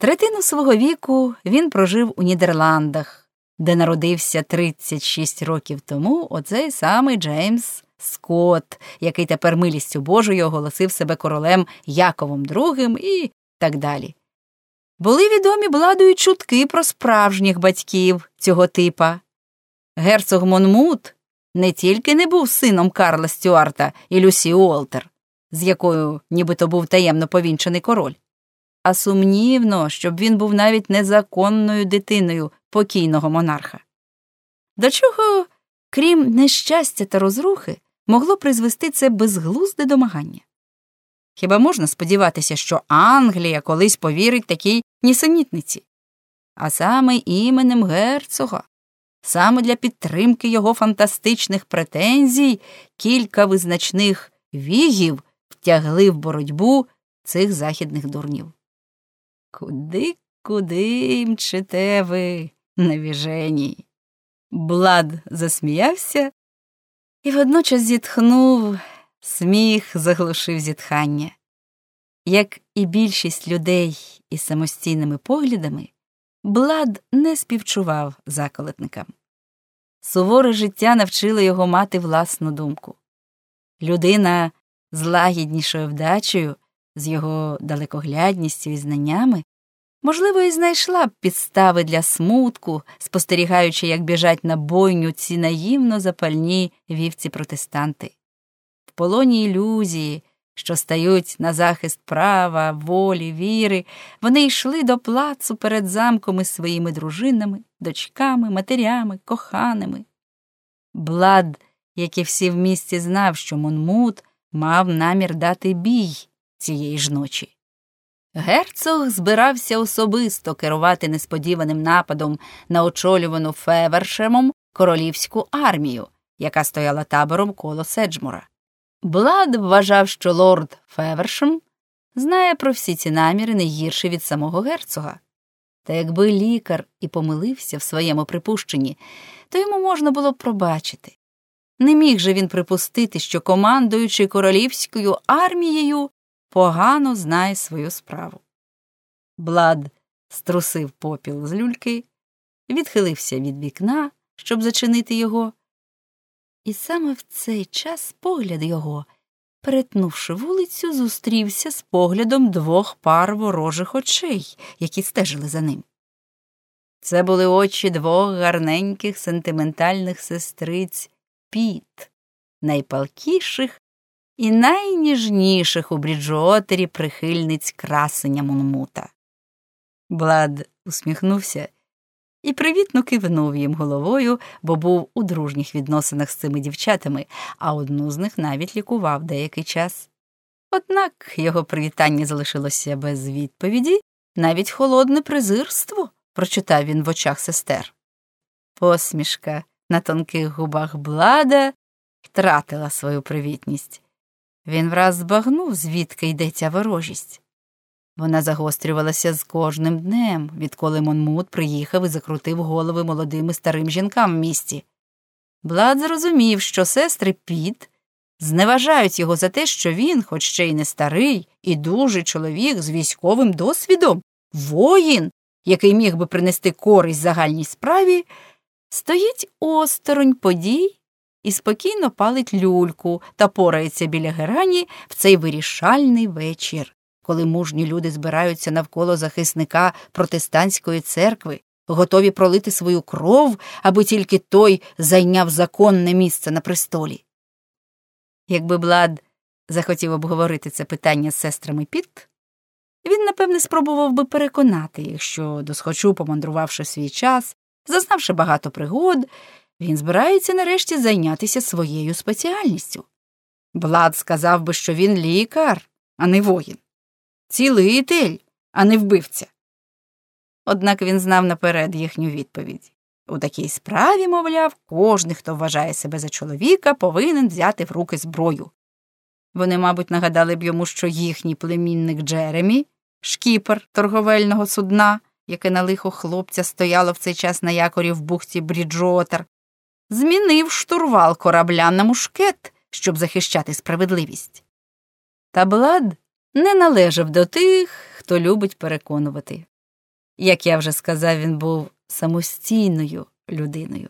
Третину свого віку він прожив у Нідерландах, де народився 36 років тому оцей самий Джеймс Скотт, який тепер милістю Божою оголосив себе королем Яковом II і так далі. Були відомі бладою чутки про справжніх батьків цього типа. Герцог Монмут не тільки не був сином Карла Стюарта і Люсі Уолтер, з якою нібито був таємно повінчений король, а сумнівно, щоб він був навіть незаконною дитиною покійного монарха. До чого, крім нещастя та розрухи, могло призвести це безглузде домагання? Хіба можна сподіватися, що Англія колись повірить такій нісенітниці? А саме іменем герцога, саме для підтримки його фантастичних претензій кілька визначних вігів втягли в боротьбу цих західних дурнів. Куди, куди мчите ви, невіжені? Блад засміявся і водночас зітхнув, сміх заглушив зітхання. Як і більшість людей із самостійними поглядами, Блад не співчував заколотникам. Суворе життя навчило його мати власну думку. Людина з лагіднішою вдачею, з його далекоглядністю і знаннями, можливо, і знайшла б підстави для смутку, спостерігаючи, як біжать на бойню ці наївно запальні вівці протестанти. В полоні ілюзії, що стають на захист права, волі, віри, вони йшли до плацу перед замком із своїми дружинами, дочками, матерями, коханими. Блад, як і всі в місті, знав, що Монмут мав намір дати бій цієї ж ночі. Герцог збирався особисто керувати несподіваним нападом на очолювану Февершемом королівську армію, яка стояла табором коло Седжмура. Блад вважав, що лорд Февершем знає про всі ці наміри не гірше від самого герцога. Та якби лікар і помилився в своєму припущенні, то йому можна було б пробачити. Не міг же він припустити, що командуючи королівською армією погано знає свою справу. Блад струсив попіл з люльки, відхилився від вікна, щоб зачинити його, і саме в цей час погляд його, перетнувши вулицю, зустрівся з поглядом двох пар ворожих очей, які стежили за ним. Це були очі двох гарненьких сентиментальних сестриць Піт, найпалкіших і найніжніших у Бріджуотері прихильниць красення Монмута. Блад усміхнувся і привітно кивнув їм головою, бо був у дружніх відносинах з цими дівчатами, а одну з них навіть лікував деякий час. Однак його привітання залишилося без відповіді, навіть холодне презирство, прочитав він в очах сестер. Посмішка на тонких губах блада втратила свою привітність. Він враз збагнув, звідки йдеться ворожість. Вона загострювалася з кожним днем, відколи Монмут приїхав і закрутив голови молодим і старим жінкам в місті. Блад зрозумів, що сестри Піт зневажають його за те, що він, хоч ще й не старий, і дужий чоловік з військовим досвідом, воїн, який міг би принести користь загальній справі, стоїть осторонь подій і спокійно палить люльку та порається біля герані в цей вирішальний вечір, коли мужні люди збираються навколо захисника протестантської церкви, готові пролити свою кров, аби тільки той зайняв законне місце на престолі. Якби Блад захотів обговорити це питання з сестрами Піт, він, напевне, спробував би переконати їх, що, досхочу помандрувавши свій час, зазнавши багато пригод, він збирається нарешті зайнятися своєю спеціальністю. Блад сказав би, що він лікар, а не воїн, цілитель, а не вбивця. Однак він знав наперед їхню відповідь. У такій справі, мовляв, кожний, хто вважає себе за чоловіка, повинен взяти в руки зброю. Вони, мабуть, нагадали б йому, що їхній племінник Джеремі, шкіпер торговельного судна, яке на лихо хлопця стояло в цей час на якорі в бухті Бріджотер, змінив штурвал корабля на мушкет, щоб захищати справедливість. Та Блад не належав до тих, хто любить переконувати. Як я вже сказав, він був самостійною людиною.